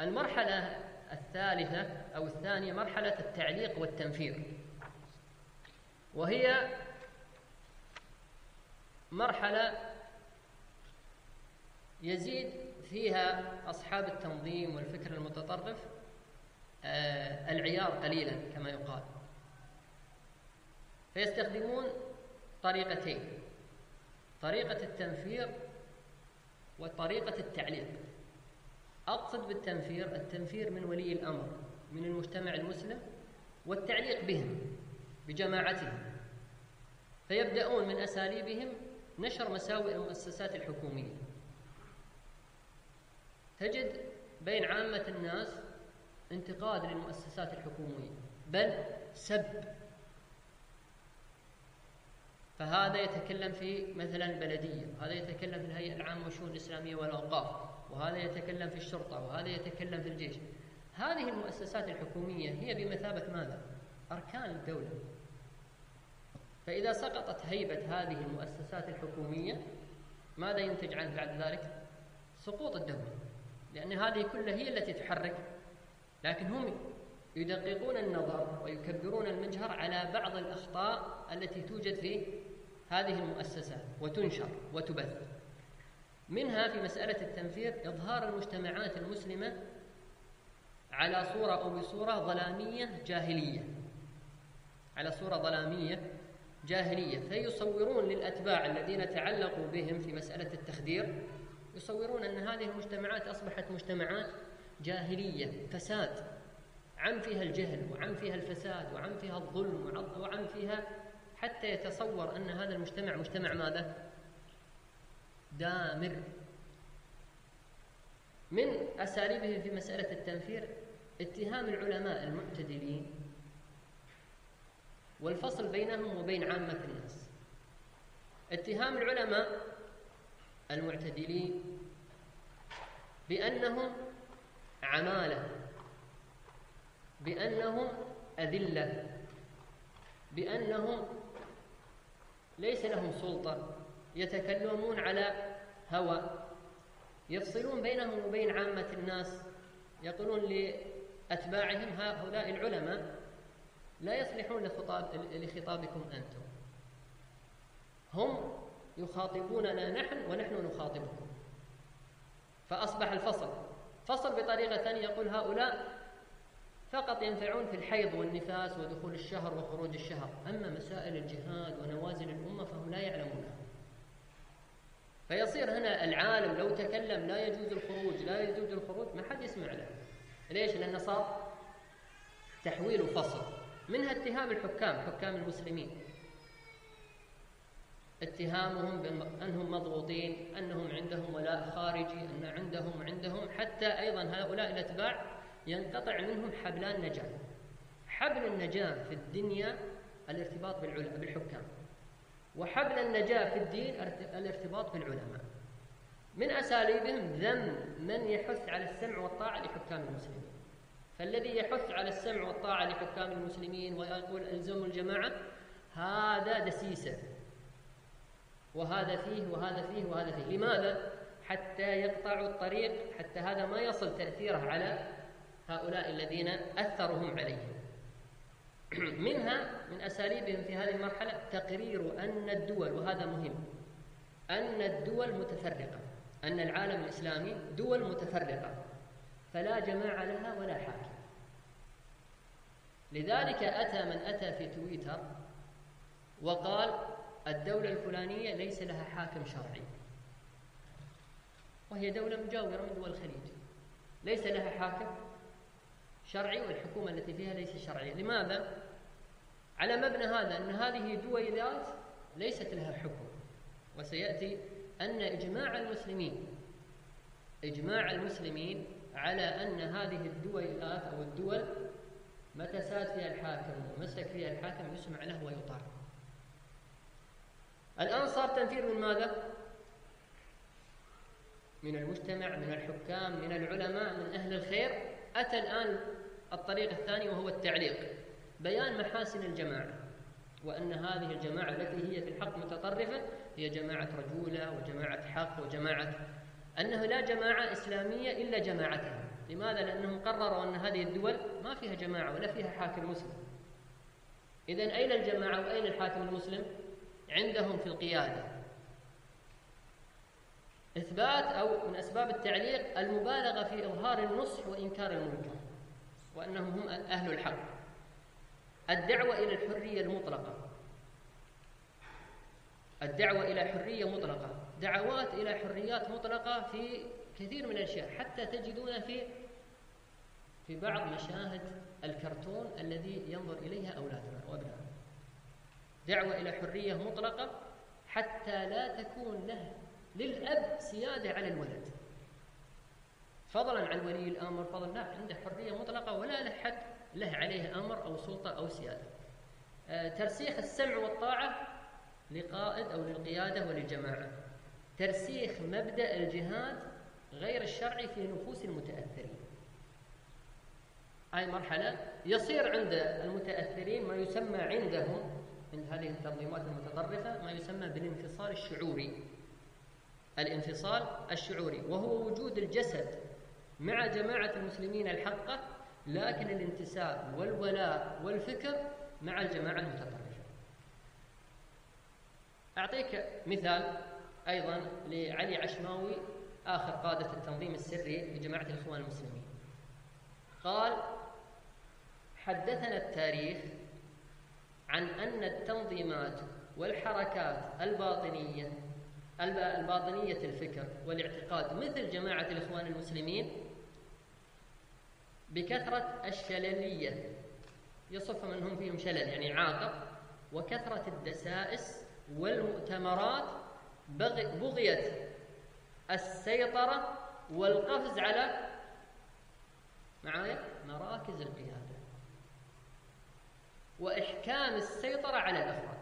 المرحلة الثالثة أو الثانية مرحلة التعليق والتنفير. وهي مرحلة يزيد فيها أصحاب التنظيم والفكر المتطرف آه، العيار قليلا كما يقال. فيستخدمون طريقتين طريقة التنفير وطريقة التعليق. أقصد بالتنفير التنفير من ولي الأمر من المجتمع المسلم والتعليق بهم بجماعتهم. فيبدأون من أساليبهم نشر مساوئ المؤسسات الحكومية. تجد بين عامة الناس انتقاد للمؤسسات الحكومية بل سب. فهذا يتكلم في مثلا البلدية وهذا يتكلم في الهيئة العامة والشؤون الإسلامية والأوقاف. وهذا يتكلم في الشرطة وهذا يتكلم في الجيش هذه المؤسسات الحكومية هي بمثابة ماذا؟ أركان الدولة فإذا سقطت هيبة هذه المؤسسات الحكومية ماذا ينتج عنه بعد ذلك؟ سقوط الدولة لأن هذه كلها هي التي تحرك لكن هم يدققون النظر ويكبرون المجهر على بعض الأخطاء التي توجد في هذه المؤسسات وتنشر وتبث منها في مسألة التنفير إظهار المجتمعات المسلمة على صورة أو بصورة ظلامية جاهلية. على صورة ظلامية جاهلية. فيصورون للأتباع الذين تعلقوا بهم في مسألة التخدير يصورون أن هذه المجتمعات أصبحت مجتمعات جاهلية فساد. عم فيها الجهل وعم فيها الفساد وعم فيها الظلم وعم فيها حتى يتصور أن هذا المجتمع مجتمع ماذا؟ دامر. من أساليبهم في مسألة التنفير اتهام العلماء المعتدلين والفصل بينهم وبين عامة الناس. اتهام العلماء المعتدلين بأنهم عمالة بأنهم أذلة بأنهم ليس لهم سلطة. يتكلمون على هوى. يفصلون بينهم وبين عامة الناس. يقولون لأتباعهم هؤلاء العلماء لا يصلحون لخطاب لخطابكم أنتم. هم يخاطبوننا نحن ونحن نخاطبهم فأصبح الفصل. فصل بطريقة ثانية يقول هؤلاء فقط ينفعون في الحيض والنفاس ودخول الشهر وخروج الشهر. أما مسائل الجهاد ونوازل الأمة فهم لا يعلمونها. فيصير هنا العالم لو تكلم لا يجوز الخروج لا يجوز الخروج ما حد يسمع له. ليش؟ لأنه صار تحويل وفصل. منها اتهام الحكام حكام المسلمين. اتهامهم بأنهم مضغوطين أنهم عندهم ولاء خارجي أن عندهم عندهم حتى أيضا هؤلاء الأتباع ينقطع منهم حبلان نجاة حبل النجاة في الدنيا الارتباط بالحكام. وحبل النجاة في الدين الارتباط بالعلماء. من أساليبهم ذم من يحث على السمع والطاعة لحكام المسلمين. فالذي يحث على السمع والطاعة لحكام المسلمين ويقول ألزموا الجماعة هذا دسيسة. وهذا فيه وهذا فيه وهذا فيه. لماذا؟ حتى يقطعوا الطريق حتى هذا ما يصل تأثيره على هؤلاء الذين أثرهم عليهم. منها من أساليبهم في هذه المرحلة تقرير أن الدول وهذا مهم أن الدول متفرقة أن العالم الإسلامي دول متفرقة فلا جماعة لها ولا حاكم. لذلك أتى من أتى في تويتر وقال الدولة الفلانية ليس لها حاكم شرعي وهي دولة مجاورة من دول الخليج ليس لها حاكم شرعي والحكومة التي فيها ليست شرعية لماذا؟ على مبنى هذا أن هذه دويلات ليست لها حكم وسيأتي أن إجماع المسلمين إجماع المسلمين على أن هذه الدويلات أو الدول متى ساد فيها الحاكم ومسك فيها الحاكم يسمع له ويطاع الآن صار تنفير من ماذا؟ من المجتمع من الحكام من العلماء من أهل الخير أتى الآن الطريق الثاني وهو التعليق بيان محاسن الجماعة وأن هذه الجماعة التي هي في الحق متطرفة هي جماعة رجولة وجماعة حق وجماعة أنه لا جماعة إسلامية إلا جماعتها لماذا؟ لأنهم قرروا أن هذه الدول ما فيها جماعة ولا فيها حاكم مسلم إذا أين الجماعة وأين الحاكم المسلم؟ عندهم في القيادة إثبات أو من أسباب التعليق المبالغة في إظهار النصح وإنكار المنكر وأنهم هم أهل الحق. الدعوة إلى الحرية المطلقة. الدعوة إلى حرية مطلقة. دعوات إلى حريات مطلقة في كثير من الأشياء حتى تجدون في في بعض مشاهد الكرتون الذي ينظر إليها أولادنا وأبنائنا. دعوة إلى حرية مطلقة حتى لا تكون له للأب سيادة على الولد. فضلا عن ولي الأمر فضلا لا عنده حرية مطلقة ولا له حد له عليه أمر أو سلطة أو سيادة. آه، ترسيخ السمع والطاعة لقائد أو للقيادة وللجماعة. ترسيخ مبدأ الجهاد غير الشرعي في نفوس المتأثرين. هاي مرحلة يصير عند المتأثرين ما يسمى عندهم عند هذه التنظيمات المتطرفة ما يسمى بالانفصال الشعوري. الانفصال الشعوري وهو وجود الجسد مع جماعة المسلمين الحقة لكن الانتساب والولاء والفكر مع الجماعة المتطرفة. أعطيك مثال أيضا لعلي عشماوي آخر قادة التنظيم السري لجماعة الإخوان المسلمين. قال حدثنا التاريخ عن أن التنظيمات والحركات الباطنية الباطنية الفكر والاعتقاد مثل جماعة الإخوان المسلمين بكثرة الشللية. يصف من هم فيهم شلل يعني عاقب وكثرة الدسائس والمؤتمرات بغية السيطرة والقفز على معايا مراكز القيادة وإحكام السيطرة على الأفراد